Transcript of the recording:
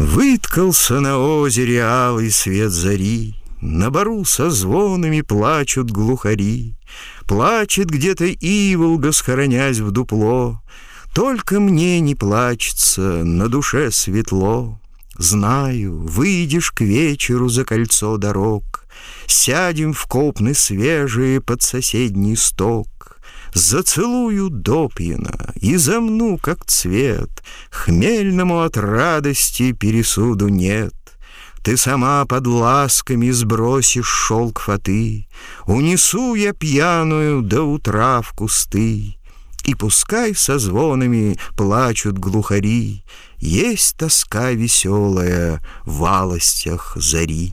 Выткался на озере алый свет зари, На бару со звонами плачут глухари, Плачет где-то иволга, схоронясь в дупло, Только мне не плачется, на душе светло. Знаю, выйдешь к вечеру за кольцо дорог, Сядем в копны свежие под соседний сток, Зацелую допьяно и замну, как цвет, Хмельному от радости пересуду нет. Ты сама под ласками сбросишь шелк фаты, Унесу я пьяную до утра в кусты, И пускай со звонами плачут глухари, Есть тоска веселая в алостях зари.